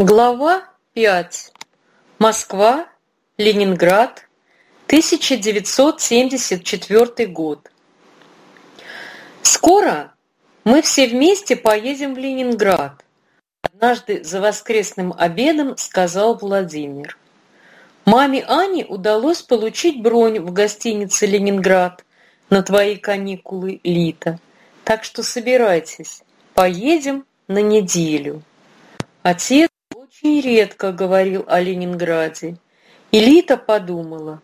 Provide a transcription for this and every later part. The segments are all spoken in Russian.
Глава 5. Москва, Ленинград, 1974 год. Скоро мы все вместе поедем в Ленинград, однажды за воскресным обедом сказал Владимир. Маме Ане удалось получить бронь в гостинице Ленинград на твои каникулы Лита. Так что собирайтесь, поедем на неделю. Отец очень говорил о Ленинграде. И подумала,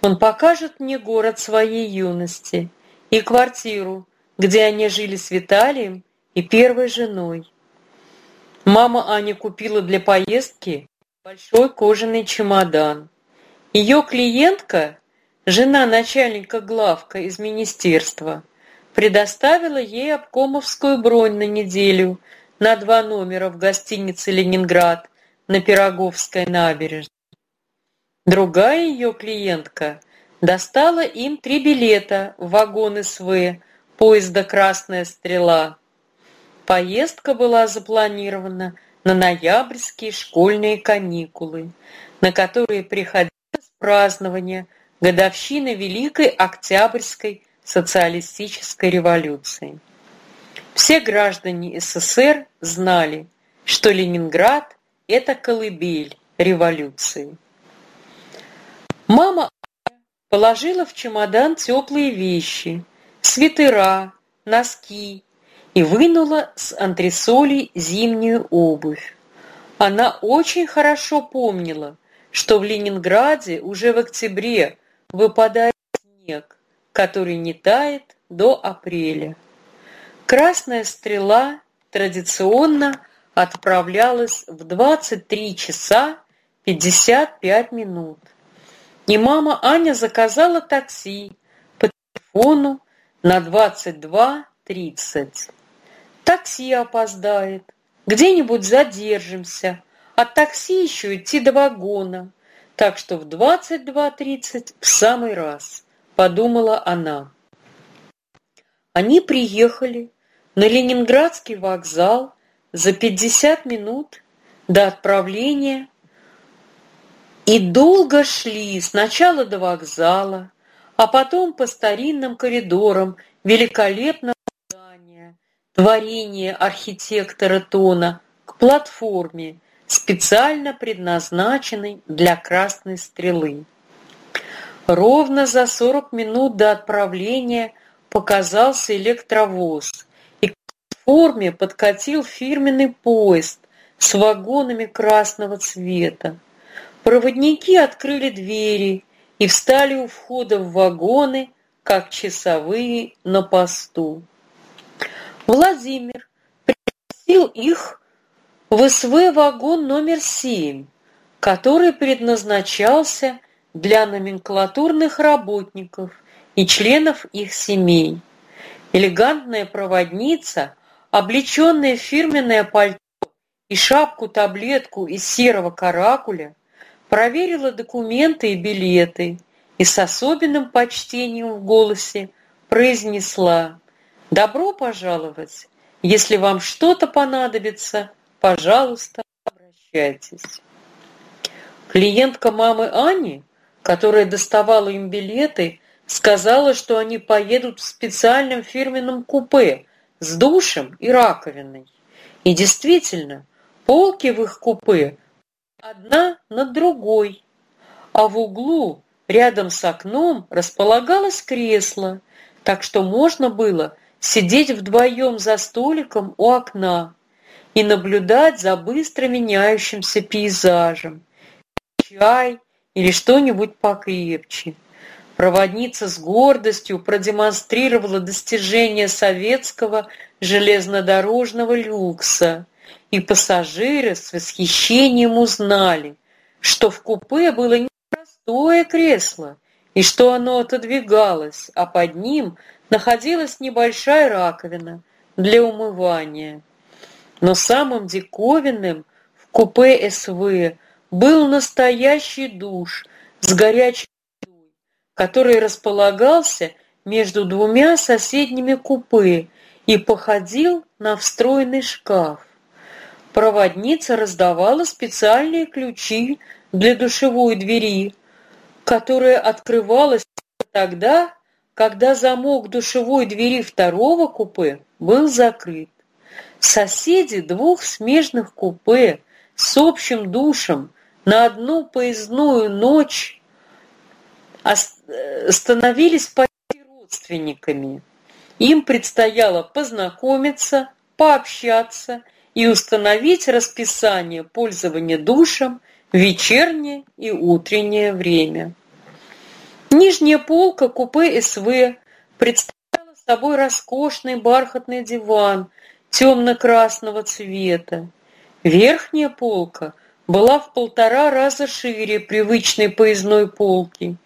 он покажет мне город своей юности и квартиру, где они жили с Виталием и первой женой. Мама Ани купила для поездки большой кожаный чемодан. Ее клиентка, жена начальника главка из министерства, предоставила ей обкомовскую бронь на неделю на два номера в гостинице «Ленинград» на Пироговской набережной. Другая ее клиентка достала им три билета в вагон СВ поезда «Красная стрела». Поездка была запланирована на ноябрьские школьные каникулы, на которые приходилось празднование годовщины Великой Октябрьской социалистической революции. Все граждане СССР знали, что Ленинград – это колыбель революции. Мама положила в чемодан теплые вещи, свитера, носки и вынула с антресолей зимнюю обувь. Она очень хорошо помнила, что в Ленинграде уже в октябре выпадает снег, который не тает до апреля. Красная стрела традиционно отправлялась в 23 часа 55 минут. И мама Аня заказала такси по телефону на 22.30. Такси опоздает, где-нибудь задержимся, от такси еще идти до вагона, так что в 22.30 в самый раз, подумала она. Они приехали на Ленинградский вокзал за 50 минут до отправления и долго шли сначала до вокзала, а потом по старинным коридорам великолепного здания, творение архитектора Тона, к платформе, специально предназначенной для красной стрелы. Ровно за 40 минут до отправления показался электровоз, форме подкатил фирменный поезд с вагонами красного цвета. Проводники открыли двери и встали у входа в вагоны, как часовые на посту. Владимир пригласил их в СВ-вагон номер 7, который предназначался для номенклатурных работников и членов их семей. Элегантная проводница облеченная в фирменное пальто и шапку-таблетку из серого каракуля, проверила документы и билеты и с особенным почтением в голосе произнесла «Добро пожаловать! Если вам что-то понадобится, пожалуйста, обращайтесь». Клиентка мамы Ани, которая доставала им билеты, сказала, что они поедут в специальном фирменном купе с душем и раковиной. И действительно, полки в их купе одна над другой, а в углу рядом с окном располагалось кресло, так что можно было сидеть вдвоем за столиком у окна и наблюдать за быстро меняющимся пейзажем, чай или что-нибудь покрепче. Проводница с гордостью продемонстрировала достижение советского железнодорожного люкса, и пассажиры с восхищением узнали, что в купе было не простое кресло, и что оно отодвигалось, а под ним находилась небольшая раковина для умывания. Но самым диковинным в купе СВ был настоящий душ с горячей который располагался между двумя соседними купе и походил на встроенный шкаф. проводница раздавала специальные ключи для душевой двери, которая открывалась тогда, когда замок душевой двери второго купе был закрыт. Соседи двух смежных купе с общим душем на одну поездную ночь э, становились почти родственниками. Им предстояло познакомиться, пообщаться и установить расписание пользования душем в вечернее и утреннее время. Нижняя полка купе СВ представляла собой роскошный бархатный диван темно-красного цвета. Верхняя полка была в полтора раза шире привычной поездной полки.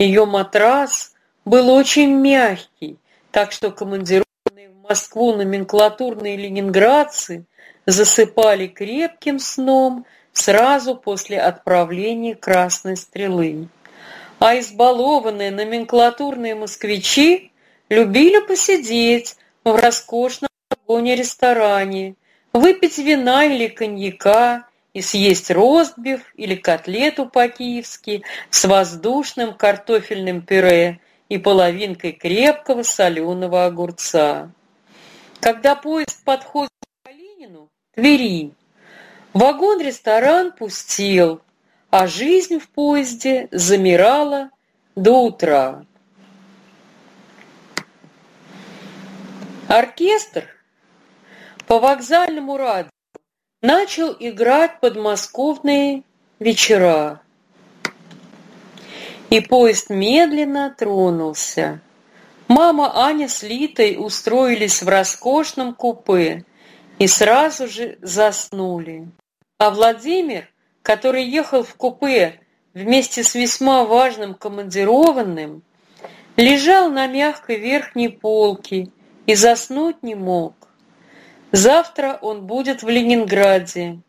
Ее матрас был очень мягкий, так что командированные в Москву номенклатурные ленинградцы засыпали крепким сном сразу после отправления Красной Стрелы. А избалованные номенклатурные москвичи любили посидеть в роскошном вагоне-ресторане, выпить вина или коньяка и съесть ростбиф или котлету по-киевски с воздушным картофельным пюре и половинкой крепкого соленого огурца. Когда поезд подходит к Калинину, Твери, вагон-ресторан пустел, а жизнь в поезде замирала до утра. Оркестр по вокзальному радио начал играть подмосковные вечера. И поезд медленно тронулся. Мама Аня с Литой устроились в роскошном купе и сразу же заснули. А Владимир, который ехал в купе вместе с весьма важным командированным, лежал на мягкой верхней полке и заснуть не мог. Завтра он будет в Ленинграде,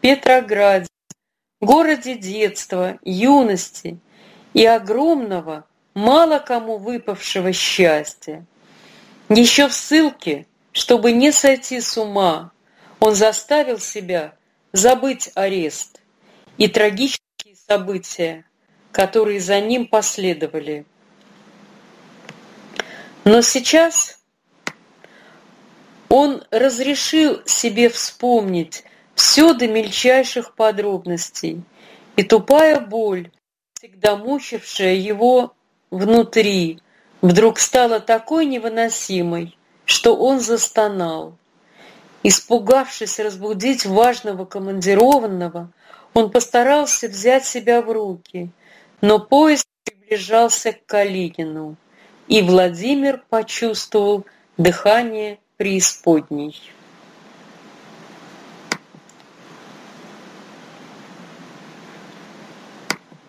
Петрограде, городе детства, юности и огромного, мало кому выпавшего счастья. Еще в ссылке, чтобы не сойти с ума, он заставил себя забыть арест и трагические события, которые за ним последовали. Но сейчас он разрешил себе вспомнить все до мельчайших подробностей, и тупая боль, всегда мучившая его внутри, вдруг стала такой невыносимой, что он застонал. Испугавшись разбудить важного командированного, он постарался взять себя в руки, но поезд приближался к Калинину, и Владимир почувствовал дыхание преисподней